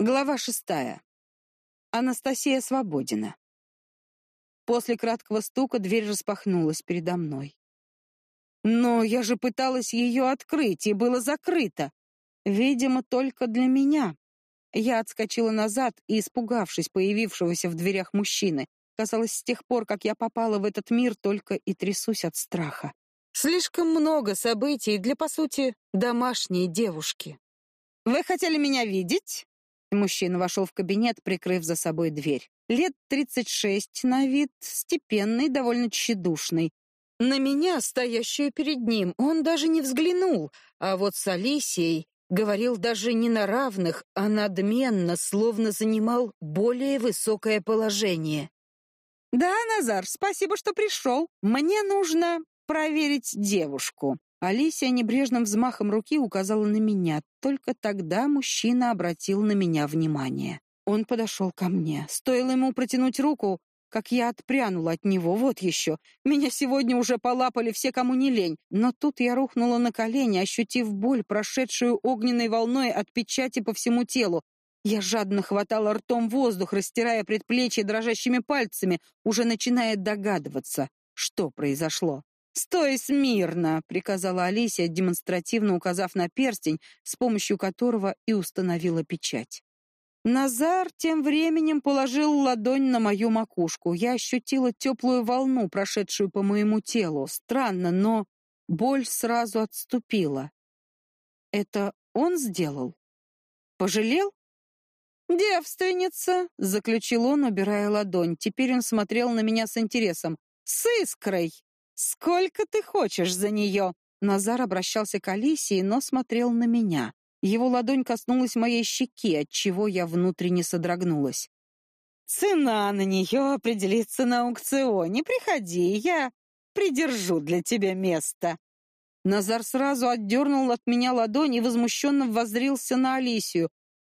Глава шестая. Анастасия Свободина. После краткого стука дверь распахнулась передо мной. Но я же пыталась ее открыть, и было закрыто. Видимо, только для меня. Я отскочила назад и, испугавшись появившегося в дверях мужчины, казалось, с тех пор, как я попала в этот мир, только и трясусь от страха. Слишком много событий для, по сути, домашней девушки. «Вы хотели меня видеть?» Мужчина вошел в кабинет, прикрыв за собой дверь. Лет тридцать шесть на вид, степенный, довольно тщедушный. На меня, стоящую перед ним, он даже не взглянул, а вот с Алисией говорил даже не на равных, а надменно, словно занимал более высокое положение. «Да, Назар, спасибо, что пришел. Мне нужно проверить девушку». Алисия небрежным взмахом руки указала на меня. Только тогда мужчина обратил на меня внимание. Он подошел ко мне. Стоило ему протянуть руку, как я отпрянула от него. Вот еще. Меня сегодня уже полапали все, кому не лень. Но тут я рухнула на колени, ощутив боль, прошедшую огненной волной от печати по всему телу. Я жадно хватала ртом воздух, растирая предплечье дрожащими пальцами, уже начиная догадываться, что произошло. «Стой смирно!» — приказала Алисия, демонстративно указав на перстень, с помощью которого и установила печать. Назар тем временем положил ладонь на мою макушку. Я ощутила теплую волну, прошедшую по моему телу. Странно, но боль сразу отступила. Это он сделал? Пожалел? «Девственница», — заключил он, убирая ладонь. Теперь он смотрел на меня с интересом. «С искрой!» «Сколько ты хочешь за нее?» Назар обращался к Алисии, но смотрел на меня. Его ладонь коснулась моей щеки, от чего я внутренне содрогнулась. «Цена на нее определится на аукционе. Приходи, я придержу для тебя место». Назар сразу отдернул от меня ладонь и возмущенно воззрился на Алисию.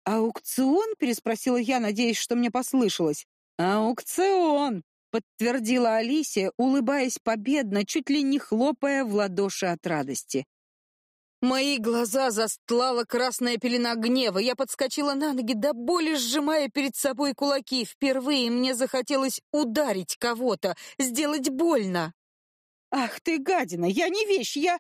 «Аукцион?» — переспросила я, надеясь, что мне послышалось. «Аукцион!» подтвердила Алисия, улыбаясь победно, чуть ли не хлопая в ладоши от радости. Мои глаза застлала красная пелена гнева. Я подскочила на ноги, до боли сжимая перед собой кулаки. Впервые мне захотелось ударить кого-то, сделать больно. «Ах ты, гадина! Я не вещь! Я...»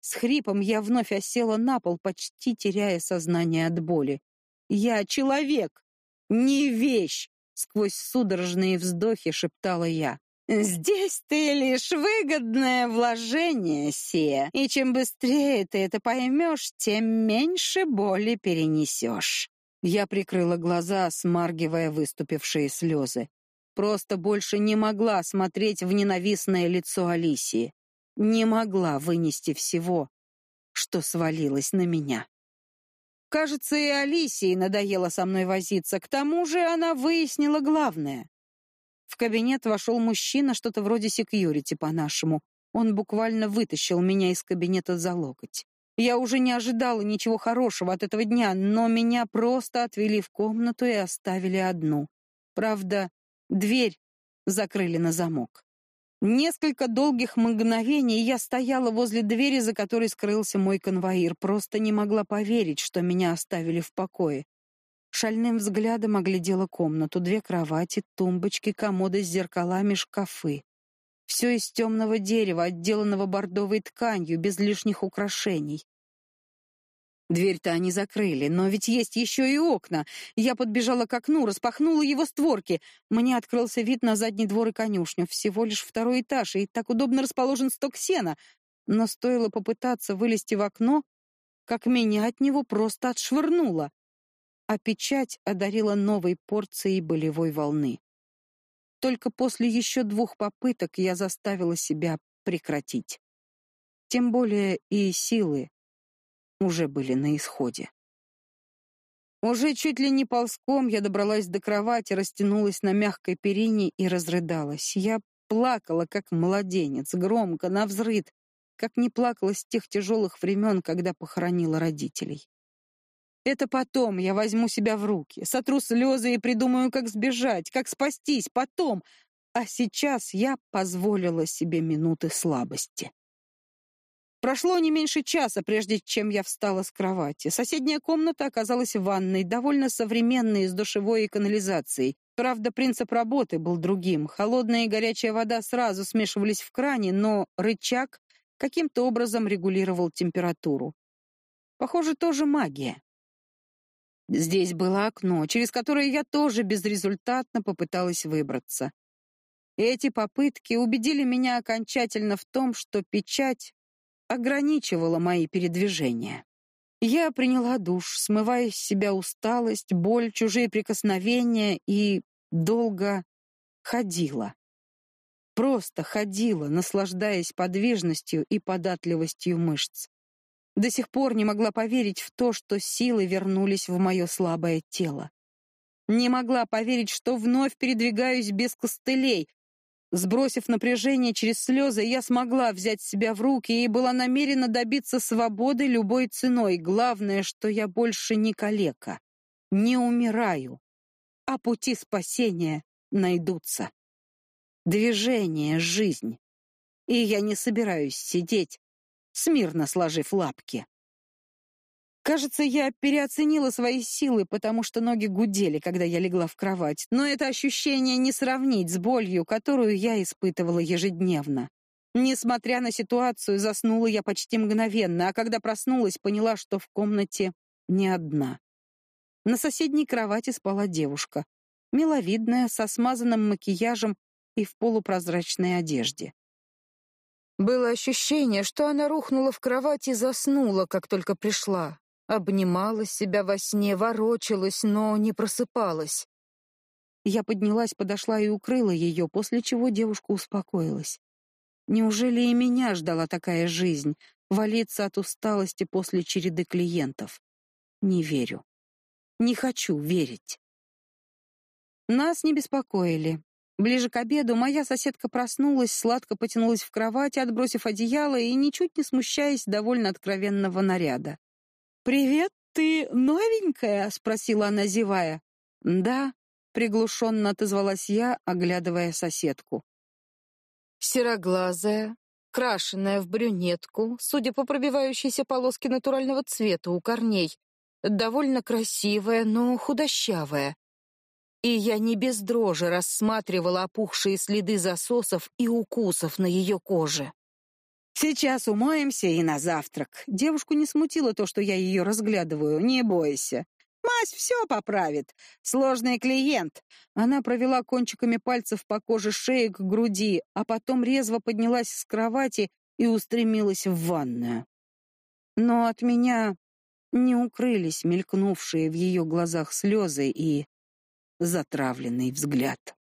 С хрипом я вновь осела на пол, почти теряя сознание от боли. «Я человек, не вещь!» Сквозь судорожные вздохи шептала я. «Здесь ты лишь выгодное вложение, Сия, и чем быстрее ты это поймешь, тем меньше боли перенесешь». Я прикрыла глаза, смаргивая выступившие слезы. Просто больше не могла смотреть в ненавистное лицо Алисии. Не могла вынести всего, что свалилось на меня. Кажется, и Алисии надоело со мной возиться. К тому же она выяснила главное. В кабинет вошел мужчина, что-то вроде секьюрити по-нашему. Он буквально вытащил меня из кабинета за локоть. Я уже не ожидала ничего хорошего от этого дня, но меня просто отвели в комнату и оставили одну. Правда, дверь закрыли на замок. Несколько долгих мгновений я стояла возле двери, за которой скрылся мой конвоир, просто не могла поверить, что меня оставили в покое. Шальным взглядом оглядела комнату, две кровати, тумбочки, комоды с зеркалами, шкафы. Все из темного дерева, отделанного бордовой тканью, без лишних украшений. Дверь-то они закрыли, но ведь есть еще и окна. Я подбежала к окну, распахнула его створки. Мне открылся вид на задний двор и конюшню. Всего лишь второй этаж, и так удобно расположен сток сена. Но стоило попытаться вылезти в окно, как меня от него просто отшвырнуло. А печать одарила новой порцией болевой волны. Только после еще двух попыток я заставила себя прекратить. Тем более и силы уже были на исходе. Уже чуть ли не ползком я добралась до кровати, растянулась на мягкой перине и разрыдалась. Я плакала, как младенец, громко, навзрыд, как не плакала с тех тяжелых времен, когда похоронила родителей. Это потом я возьму себя в руки, сотру слезы и придумаю, как сбежать, как спастись, потом. А сейчас я позволила себе минуты слабости. Прошло не меньше часа, прежде чем я встала с кровати. Соседняя комната оказалась ванной, довольно современной, с душевой и канализацией. Правда, принцип работы был другим. Холодная и горячая вода сразу смешивались в кране, но рычаг каким-то образом регулировал температуру. Похоже, тоже магия. Здесь было окно, через которое я тоже безрезультатно попыталась выбраться. эти попытки убедили меня окончательно в том, что печать ограничивала мои передвижения. Я приняла душ, смывая с себя усталость, боль, чужие прикосновения и долго ходила. Просто ходила, наслаждаясь подвижностью и податливостью мышц. До сих пор не могла поверить в то, что силы вернулись в мое слабое тело. Не могла поверить, что вновь передвигаюсь без костылей, Сбросив напряжение через слезы, я смогла взять себя в руки и была намерена добиться свободы любой ценой. Главное, что я больше не калека, не умираю, а пути спасения найдутся. Движение — жизнь. И я не собираюсь сидеть, смирно сложив лапки. Кажется, я переоценила свои силы, потому что ноги гудели, когда я легла в кровать. Но это ощущение не сравнить с болью, которую я испытывала ежедневно. Несмотря на ситуацию, заснула я почти мгновенно, а когда проснулась, поняла, что в комнате не одна. На соседней кровати спала девушка, миловидная, со смазанным макияжем и в полупрозрачной одежде. Было ощущение, что она рухнула в кровать и заснула, как только пришла. Обнимала себя во сне, ворочалась, но не просыпалась. Я поднялась, подошла и укрыла ее, после чего девушка успокоилась. Неужели и меня ждала такая жизнь, валиться от усталости после череды клиентов? Не верю. Не хочу верить. Нас не беспокоили. Ближе к обеду моя соседка проснулась, сладко потянулась в кровать, отбросив одеяло и, ничуть не смущаясь довольно откровенного наряда. «Привет, ты новенькая?» — спросила она, зевая. «Да», — приглушенно отозвалась я, оглядывая соседку. Сероглазая, крашенная в брюнетку, судя по пробивающейся полоске натурального цвета у корней, довольно красивая, но худощавая. И я не без дрожи рассматривала опухшие следы засосов и укусов на ее коже. Сейчас умоемся и на завтрак. Девушку не смутило то, что я ее разглядываю. Не бойся. Мась все поправит. Сложный клиент. Она провела кончиками пальцев по коже шеи к груди, а потом резво поднялась с кровати и устремилась в ванную. Но от меня не укрылись мелькнувшие в ее глазах слезы и затравленный взгляд.